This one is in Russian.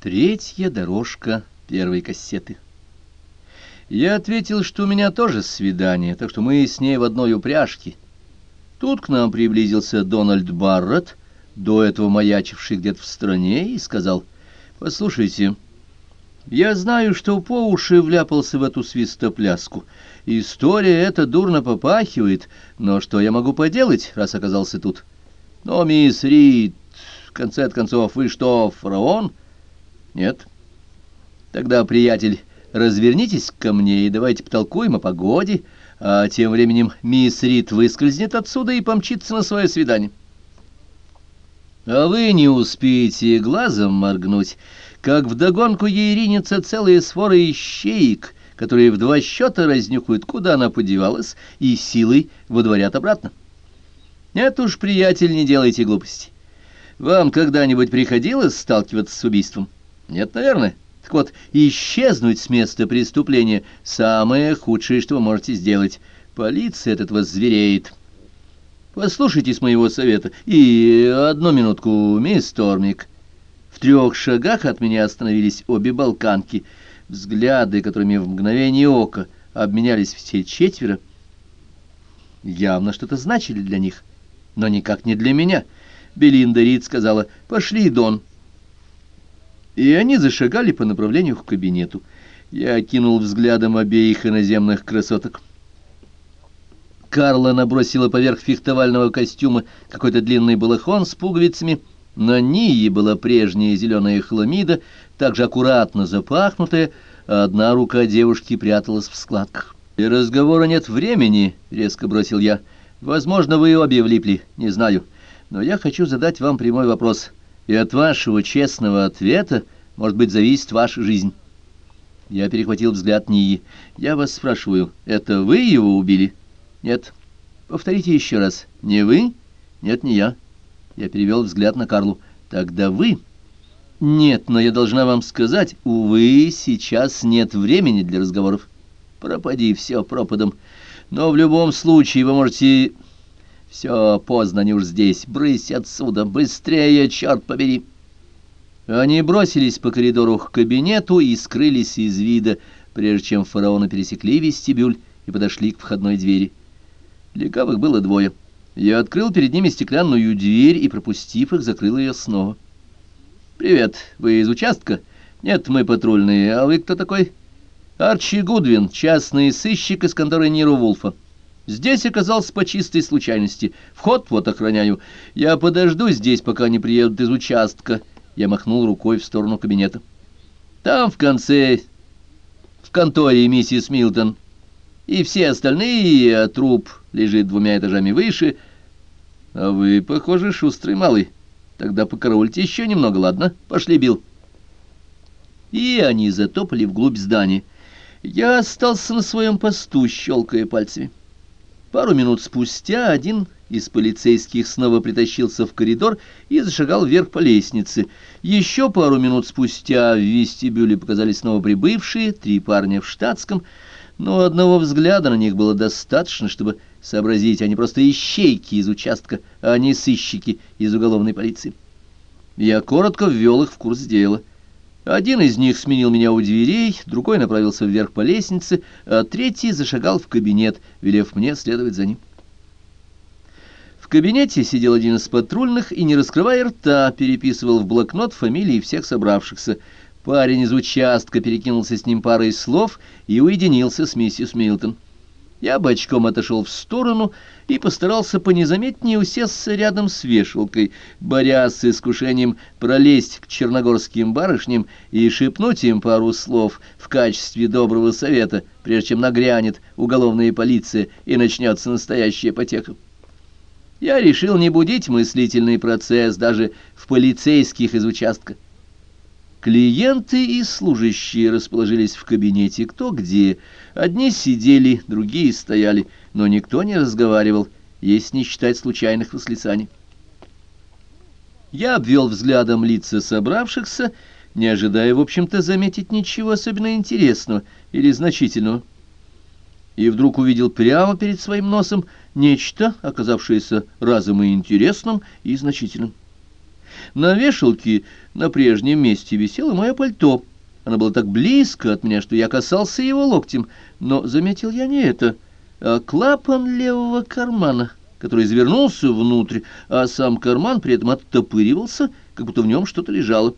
Третья дорожка первой кассеты. Я ответил, что у меня тоже свидание, так что мы с ней в одной упряжке. Тут к нам приблизился Дональд Барретт, до этого маячивший где-то в стране, и сказал, «Послушайте, я знаю, что по уши вляпался в эту свистопляску. История эта дурно попахивает, но что я могу поделать, раз оказался тут? Но, мисс Рид, в конце концов, вы что, фараон?» Нет. Тогда, приятель, развернитесь ко мне и давайте потолкуем о погоде, а тем временем мисс Рид выскользнет отсюда и помчится на свое свидание. А вы не успеете глазом моргнуть, как вдогонку ей ринется целая свора ищеек, которые в два счета разнюхают, куда она подевалась, и силой выдворят обратно. Нет уж, приятель, не делайте глупости. Вам когда-нибудь приходилось сталкиваться с убийством? Нет, наверное. Так вот, исчезнуть с места преступления — самое худшее, что вы можете сделать. Полиция от этого звереет. Послушайтесь моего совета. И одну минутку, мисс Тормик. В трех шагах от меня остановились обе балканки. Взгляды, которыми в мгновение ока обменялись все четверо, явно что-то значили для них, но никак не для меня. Белинда Рид сказала «Пошли, Дон» и они зашагали по направлению к кабинету. Я окинул взглядом обеих иноземных красоток. Карла набросила поверх фехтовального костюма какой-то длинный балахон с пуговицами. На Нии была прежняя зеленая хламида, также аккуратно запахнутая, а одна рука девушки пряталась в складках. «И разговора нет времени», — резко бросил я. «Возможно, вы обе влипли, не знаю. Но я хочу задать вам прямой вопрос и от вашего честного ответа, может быть, зависит ваша жизнь. Я перехватил взгляд Нии. Я вас спрашиваю, это вы его убили? Нет. Повторите еще раз. Не вы? Нет, не я. Я перевел взгляд на Карлу. Тогда вы? Нет, но я должна вам сказать, увы, сейчас нет времени для разговоров. Пропади все пропадом. Но в любом случае вы можете все, поздно, они уж здесь. Брысь отсюда, быстрее, черт побери. Они бросились по коридору к кабинету и скрылись из вида, прежде чем фараоны пересекли вестибюль и подошли к входной двери. Легавых было двое. Я открыл перед ними стеклянную дверь и, пропустив их, закрыл ее снова. «Привет, вы из участка?» «Нет, мы патрульные. А вы кто такой?» «Арчи Гудвин, частный сыщик из конторы Ниру Вулфа». Здесь оказался по чистой случайности. Вход вот охраняю. Я подожду здесь, пока не приедут из участка. Я махнул рукой в сторону кабинета. Там в конце, в конторе миссис Милтон. И все остальные, а труп лежит двумя этажами выше. А вы, похоже, шустрый малый. Тогда покараульте еще немного, ладно? Пошли, Билл. И они затопали вглубь здания. Я остался на своем посту, щелкая пальцами. Пару минут спустя один из полицейских снова притащился в коридор и зашагал вверх по лестнице. Еще пару минут спустя в вестибюле показались снова прибывшие, три парня в штатском, но одного взгляда на них было достаточно, чтобы сообразить, они просто ищейки из участка, а не сыщики из уголовной полиции. Я коротко ввел их в курс дела. Один из них сменил меня у дверей, другой направился вверх по лестнице, а третий зашагал в кабинет, велев мне следовать за ним. В кабинете сидел один из патрульных и, не раскрывая рта, переписывал в блокнот фамилии всех собравшихся. Парень из участка перекинулся с ним парой слов и уединился с миссис Милтон. Я бочком отошел в сторону и постарался понезаметнее усесться рядом с вешалкой, борясь с искушением пролезть к черногорским барышням и шепнуть им пару слов в качестве доброго совета, прежде чем нагрянет уголовная полиция и начнется настоящая потеха. Я решил не будить мыслительный процесс даже в полицейских из участка. Клиенты и служащие расположились в кабинете кто где. Одни сидели, другие стояли, но никто не разговаривал, если не считать случайных восклицаний. Я обвел взглядом лица собравшихся, не ожидая, в общем-то, заметить ничего особенно интересного или значительного. И вдруг увидел прямо перед своим носом нечто, оказавшееся разом и интересным, и значительным. На вешалке на прежнем месте висело мое пальто. Оно было так близко от меня, что я касался его локтем, но заметил я не это, а клапан левого кармана, который извернулся внутрь, а сам карман при этом оттопыривался, как будто в нем что-то лежало.